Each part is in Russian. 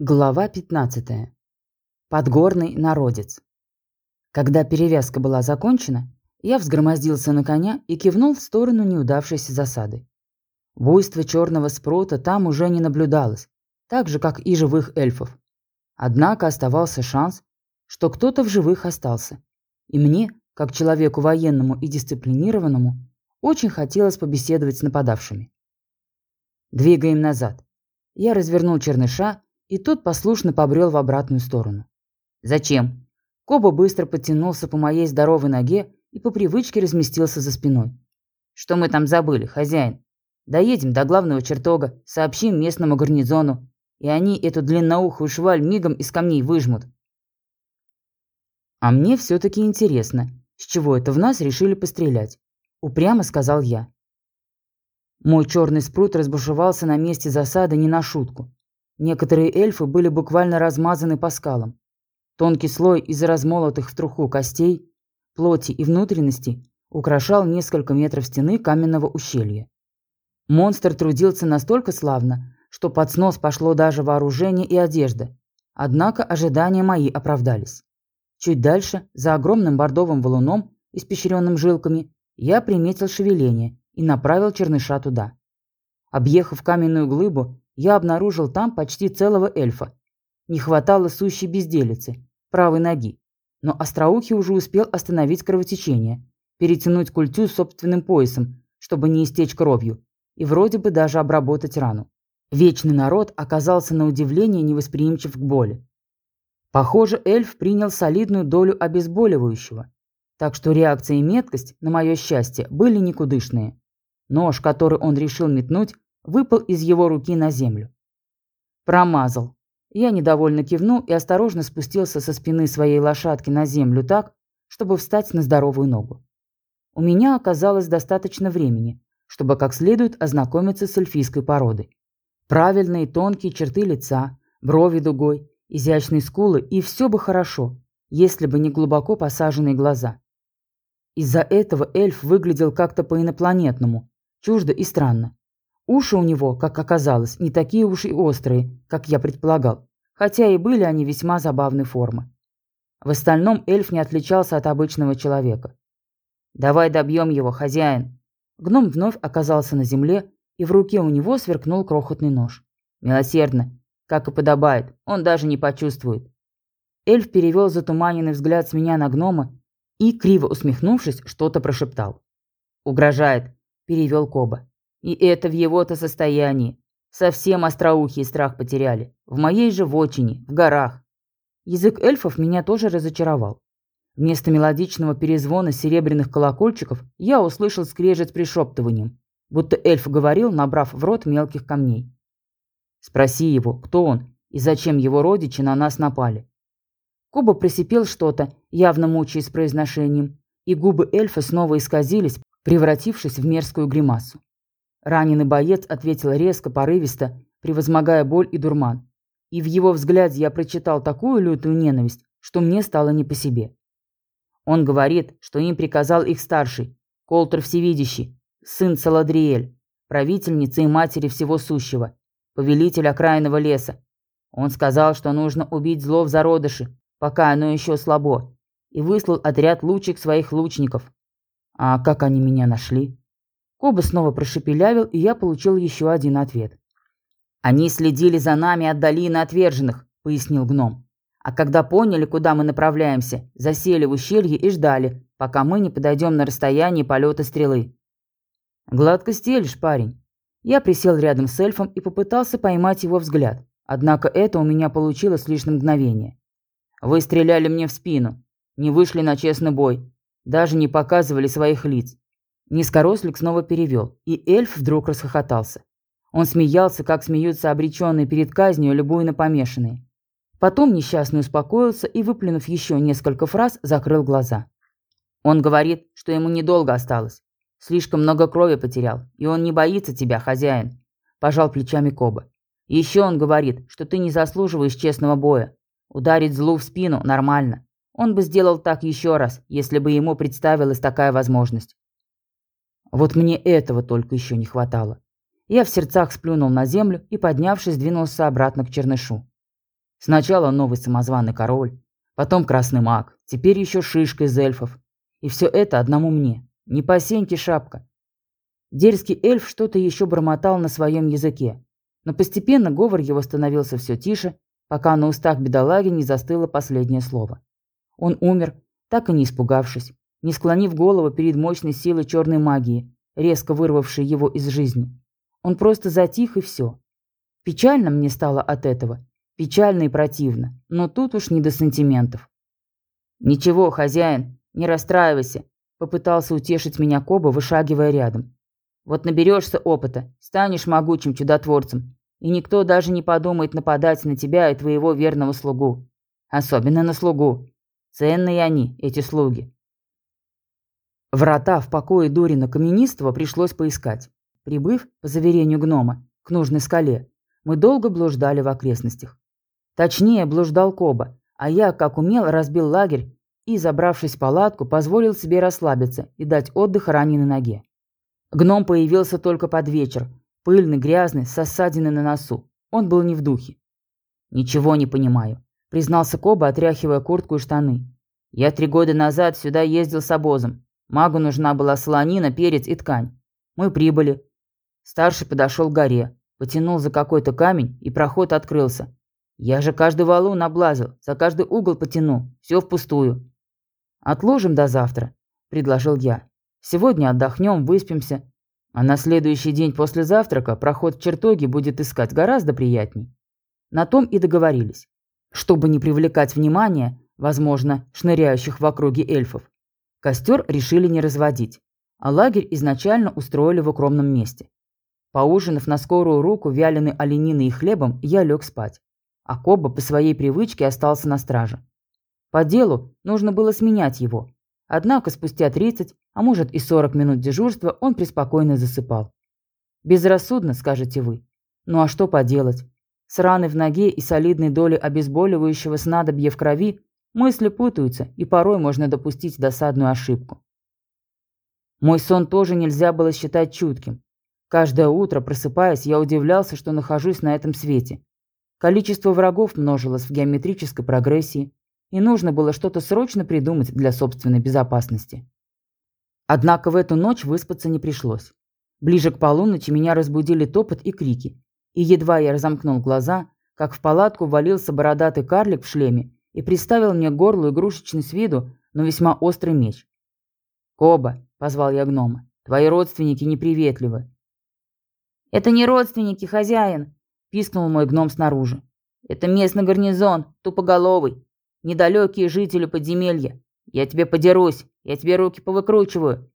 Глава 15. Подгорный народец. Когда перевязка была закончена, я взгромоздился на коня и кивнул в сторону неудавшейся засады. Буйство черного спрута там уже не наблюдалось, так же, как и живых эльфов. Однако оставался шанс, что кто-то в живых остался. И мне, как человеку военному и дисциплинированному, очень хотелось побеседовать с нападавшими. Двигаем назад. Я развернул черныша и тот послушно побрел в обратную сторону. «Зачем?» Коба быстро подтянулся по моей здоровой ноге и по привычке разместился за спиной. «Что мы там забыли, хозяин? Доедем до главного чертога, сообщим местному гарнизону, и они эту длинноухую шваль мигом из камней выжмут». «А мне все-таки интересно, с чего это в нас решили пострелять?» – упрямо сказал я. Мой черный спрут разбушевался на месте засады не на шутку. Некоторые эльфы были буквально размазаны по скалам. Тонкий слой из размолотых в труху костей, плоти и внутренности украшал несколько метров стены каменного ущелья. Монстр трудился настолько славно, что под снос пошло даже вооружение и одежда. Однако ожидания мои оправдались. Чуть дальше, за огромным бордовым валуном, испещренным жилками, я приметил шевеление и направил черныша туда. Объехав каменную глыбу, я обнаружил там почти целого эльфа. Не хватало сущей безделицы, правой ноги. Но Остроухий уже успел остановить кровотечение, перетянуть культю собственным поясом, чтобы не истечь кровью, и вроде бы даже обработать рану. Вечный народ оказался на удивление невосприимчив к боли. Похоже, эльф принял солидную долю обезболивающего, так что реакция и меткость, на мое счастье, были никудышные. Нож, который он решил метнуть, выпал из его руки на землю. Промазал. Я недовольно кивнул и осторожно спустился со спины своей лошадки на землю так, чтобы встать на здоровую ногу. У меня оказалось достаточно времени, чтобы как следует ознакомиться с эльфийской породой. Правильные тонкие черты лица, брови дугой, изящные скулы и все бы хорошо, если бы не глубоко посаженные глаза. Из-за этого эльф выглядел как-то по-инопланетному, чуждо и странно. Уши у него, как оказалось, не такие уж и острые, как я предполагал, хотя и были они весьма забавной формы. В остальном эльф не отличался от обычного человека. «Давай добьем его, хозяин!» Гном вновь оказался на земле, и в руке у него сверкнул крохотный нож. «Милосердно, как и подобает, он даже не почувствует». Эльф перевел затуманенный взгляд с меня на гнома и, криво усмехнувшись, что-то прошептал. «Угрожает», – перевел Коба. И это в его-то состоянии. Совсем остроухий страх потеряли. В моей же вотчине, в горах. Язык эльфов меня тоже разочаровал. Вместо мелодичного перезвона серебряных колокольчиков я услышал скрежет с пришептыванием, будто эльф говорил, набрав в рот мелких камней. Спроси его, кто он и зачем его родичи на нас напали. Куба просипел что-то, явно мучаясь произношением, и губы эльфа снова исказились, превратившись в мерзкую гримасу. Раненый боец ответил резко, порывисто, превозмогая боль и дурман. И в его взгляде я прочитал такую лютую ненависть, что мне стало не по себе. Он говорит, что им приказал их старший, Колтер Всевидящий, сын Саладриэль, правительницы и матери всего сущего, повелитель окраинного леса. Он сказал, что нужно убить зло в зародыше, пока оно еще слабо, и выслал отряд лучек своих лучников. А как они меня нашли? Коба снова прошепелявил, и я получил еще один ответ. «Они следили за нами от долины отверженных», — пояснил гном. «А когда поняли, куда мы направляемся, засели в ущелье и ждали, пока мы не подойдем на расстояние полета стрелы». «Гладко стелишь, парень». Я присел рядом с эльфом и попытался поймать его взгляд, однако это у меня получилось лишь на мгновение. «Вы стреляли мне в спину, не вышли на честный бой, даже не показывали своих лиц. Низкорослик снова перевел, и эльф вдруг расхохотался. Он смеялся, как смеются обреченные перед казнью любуйно помешанные. Потом несчастный успокоился и, выплюнув еще несколько фраз, закрыл глаза. Он говорит, что ему недолго осталось. Слишком много крови потерял, и он не боится тебя, хозяин. Пожал плечами Коба. Еще он говорит, что ты не заслуживаешь честного боя. Ударить злу в спину нормально. Он бы сделал так еще раз, если бы ему представилась такая возможность. Вот мне этого только еще не хватало. Я в сердцах сплюнул на землю и, поднявшись, двинулся обратно к чернышу. Сначала новый самозваный король, потом красный маг, теперь еще шишка из эльфов. И все это одному мне. Не по сеньке шапка. Дерзкий эльф что-то еще бормотал на своем языке, но постепенно говор его становился все тише, пока на устах бедолаги не застыло последнее слово. Он умер, так и не испугавшись, не склонив голову перед мощной силой черной магии, резко вырвавшей его из жизни. Он просто затих и все. Печально мне стало от этого, печально и противно, но тут уж не до сантиментов. «Ничего, хозяин, не расстраивайся», — попытался утешить меня Коба, вышагивая рядом. «Вот наберешься опыта, станешь могучим чудотворцем, и никто даже не подумает нападать на тебя и твоего верного слугу. Особенно на слугу. Ценные они, эти слуги. Врата в покое Дорина Каменистого пришлось поискать. Прибыв, по заверению гнома, к нужной скале, мы долго блуждали в окрестностях. Точнее, блуждал Коба, а я, как умел, разбил лагерь и, забравшись в палатку, позволил себе расслабиться и дать отдых раненой ноге. Гном появился только под вечер, пыльный, грязный, с ссадиной на носу. Он был не в духе. «Ничего не понимаю», — признался Коба, отряхивая куртку и штаны. «Я три года назад сюда ездил с обозом. Магу нужна была солонина, перец и ткань. Мы прибыли. Старший подошел к горе, потянул за какой-то камень, и проход открылся. Я же каждый валун облазил, за каждый угол потянул. Все впустую. «Отложим до завтра», – предложил я. «Сегодня отдохнем, выспимся. А на следующий день после завтрака проход в чертоги будет искать гораздо приятней». На том и договорились. Чтобы не привлекать внимание, возможно, шныряющих в округе эльфов, Костер решили не разводить, а лагерь изначально устроили в укромном месте. Поужинав на скорую руку вяленой олениной и хлебом, я лег спать. А Коба по своей привычке остался на страже. По делу нужно было сменять его. Однако спустя 30, а может и 40 минут дежурства он преспокойно засыпал. Безрассудно, скажете вы. Ну а что поделать? С раны в ноге и солидной долей обезболивающего снадобья в крови Мысли путаются, и порой можно допустить досадную ошибку. Мой сон тоже нельзя было считать чутким. Каждое утро, просыпаясь, я удивлялся, что нахожусь на этом свете. Количество врагов множилось в геометрической прогрессии, и нужно было что-то срочно придумать для собственной безопасности. Однако в эту ночь выспаться не пришлось. Ближе к полуночи меня разбудили топот и крики, и едва я разомкнул глаза, как в палатку валился бородатый карлик в шлеме и приставил мне к горлу игрушечный с виду, но весьма острый меч. «Коба», — позвал я гнома, — «твои родственники неприветливы». «Это не родственники, хозяин», — пискнул мой гном снаружи. «Это местный гарнизон, тупоголовый, недалекие жители подземелья. Я тебе подерусь, я тебе руки повыкручиваю.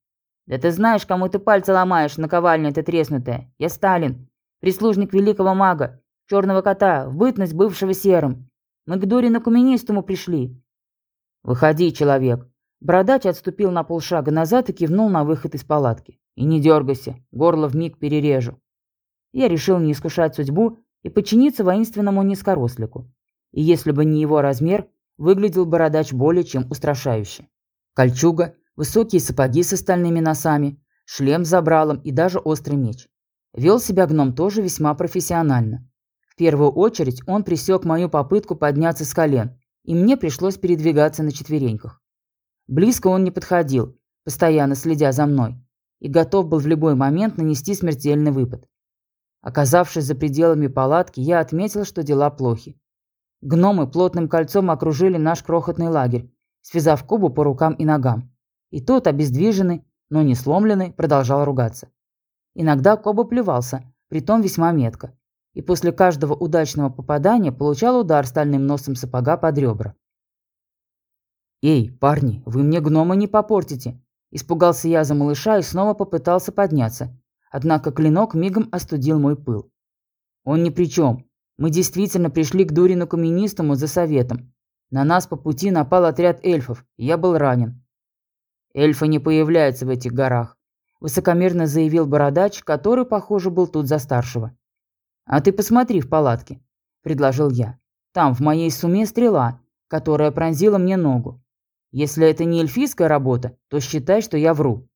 Да ты знаешь, кому ты пальцы ломаешь, наковальня ты треснутая. Я Сталин, прислужник великого мага, черного кота, в бытность бывшего серым. Мы к Дорину Каменистому пришли». «Выходи, человек». Бородач отступил на полшага назад и кивнул на выход из палатки. «И не дергайся, горло вмиг перережу». Я решил не искушать судьбу и подчиниться воинственному низкорослику. И если бы не его размер, выглядел бородач более чем устрашающе. Кольчуга, высокие сапоги с остальными носами, шлем с забралом и даже острый меч. Вел себя гном тоже весьма профессионально первую очередь он пресек мою попытку подняться с колен, и мне пришлось передвигаться на четвереньках. Близко он не подходил, постоянно следя за мной, и готов был в любой момент нанести смертельный выпад. Оказавшись за пределами палатки, я отметил, что дела плохи. Гномы плотным кольцом окружили наш крохотный лагерь, связав Кубу по рукам и ногам. И тот, обездвиженный, но не сломленный, продолжал ругаться. Иногда Коба плевался, притом весьма метко и после каждого удачного попадания получал удар стальным носом сапога под ребра. «Эй, парни, вы мне гнома не попортите!» Испугался я за малыша и снова попытался подняться. Однако клинок мигом остудил мой пыл. «Он ни при чем. Мы действительно пришли к Дурину Каменистому за советом. На нас по пути напал отряд эльфов, и я был ранен». «Эльфы не появляются в этих горах», – высокомерно заявил бородач, который, похоже, был тут за старшего. «А ты посмотри в палатке», – предложил я. «Там в моей суме стрела, которая пронзила мне ногу. Если это не эльфийская работа, то считай, что я вру».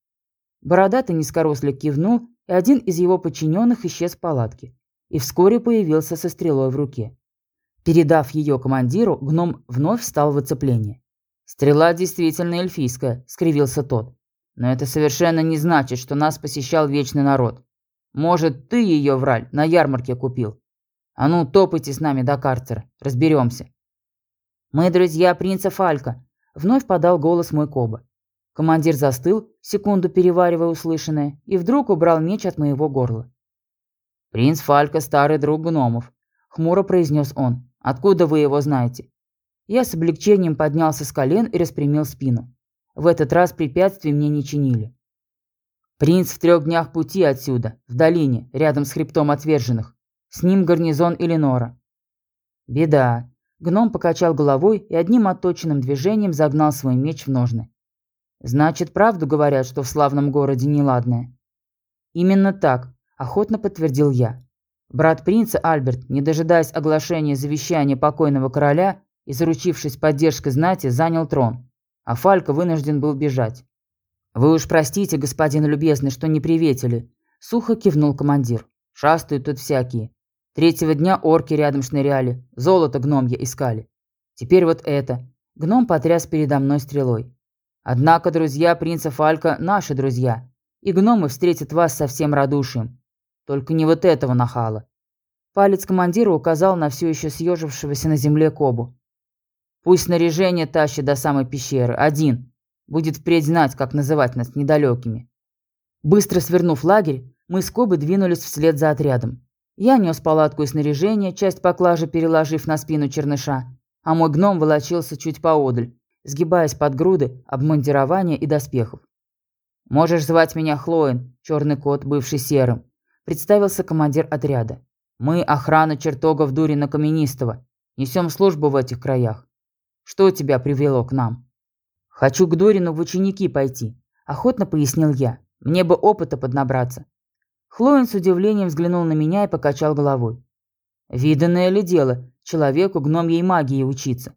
Бородатый низкорослик кивнул, и один из его подчиненных исчез в палатке. И вскоре появился со стрелой в руке. Передав ее командиру, гном вновь встал в оцепление. «Стрела действительно эльфийская», — скривился тот. «Но это совершенно не значит, что нас посещал вечный народ. Может, ты ее, Враль, на ярмарке купил? А ну, топайте с нами до карцера, разберемся». «Мы друзья принца Фалька», — вновь подал голос мой Коба. Командир застыл, секунду переваривая услышанное, и вдруг убрал меч от моего горла. «Принц Фалька – старый друг гномов», – хмуро произнес он. «Откуда вы его знаете?» Я с облегчением поднялся с колен и распрямил спину. В этот раз препятствий мне не чинили. «Принц в трех днях пути отсюда, в долине, рядом с хребтом отверженных. С ним гарнизон Эленора». «Беда». Гном покачал головой и одним отточенным движением загнал свой меч в ножны. Значит, правду говорят, что в славном городе неладное. Именно так, охотно подтвердил я. Брат принца Альберт, не дожидаясь оглашения завещания покойного короля и заручившись поддержкой знати, занял трон, а Фалька вынужден был бежать. «Вы уж простите, господин любезный, что не приветили», – сухо кивнул командир. «Шастают тут всякие. Третьего дня орки рядом шныряли, золото гномья искали. Теперь вот это». Гном потряс передо мной стрелой. Однако друзья принца Фалька – наши друзья, и гномы встретят вас со всем радушием. Только не вот этого нахала». Палец командира указал на все еще съежившегося на земле Кобу. «Пусть снаряжение тащит до самой пещеры. Один. Будет впредь знать, как называть нас недалекими». Быстро свернув лагерь, мы с Кобой двинулись вслед за отрядом. Я нес палатку и снаряжение, часть поклажи переложив на спину черныша, а мой гном волочился чуть поодаль, сгибаясь под груды обмундирования и доспехов. «Можешь звать меня Хлоин, черный кот, бывший серым», – представился командир отряда. «Мы охрана чертогов Дурина Каменистого. Несем службу в этих краях. Что тебя привело к нам?» «Хочу к Дурину в ученики пойти», – охотно пояснил я. «Мне бы опыта поднабраться». Хлоин с удивлением взглянул на меня и покачал головой. «Виданное ли дело, человеку гномьей магии учиться?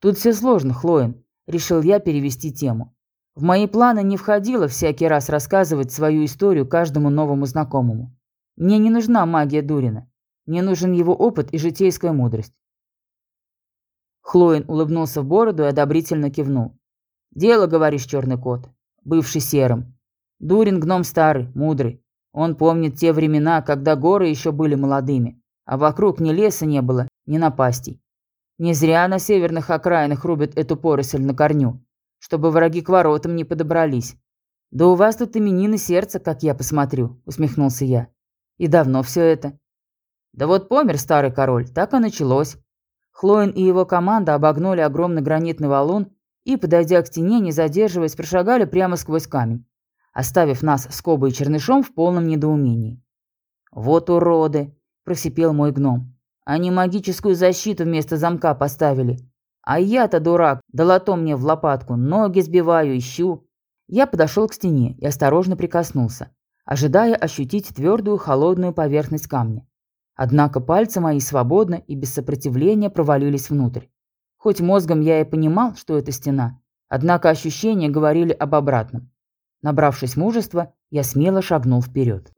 Тут все сложно, Хлоин. Решил я перевести тему. В мои планы не входило всякий раз рассказывать свою историю каждому новому знакомому. Мне не нужна магия Дурина. Мне нужен его опыт и житейская мудрость. Хлоин улыбнулся в бороду и одобрительно кивнул. «Дело, говоришь, черный кот, бывший серым. Дурин гном старый, мудрый. Он помнит те времена, когда горы еще были молодыми, а вокруг ни леса не было, ни напастей. Не зря на северных окраинах рубят эту поросль на корню, чтобы враги к воротам не подобрались. Да у вас тут именины сердца, как я посмотрю, усмехнулся я. И давно все это. Да вот помер старый король, так и началось. Хлоин и его команда обогнули огромный гранитный валун и, подойдя к стене, не задерживаясь, прошагали прямо сквозь камень, оставив нас с Кобой и Чернышом в полном недоумении. «Вот уроды!» – просипел мой гном. Они магическую защиту вместо замка поставили. А я-то дурак, долото мне в лопатку, ноги сбиваю, ищу. Я подошел к стене и осторожно прикоснулся, ожидая ощутить твердую холодную поверхность камня. Однако пальцы мои свободно и без сопротивления провалились внутрь. Хоть мозгом я и понимал, что это стена, однако ощущения говорили об обратном. Набравшись мужества, я смело шагнул вперед.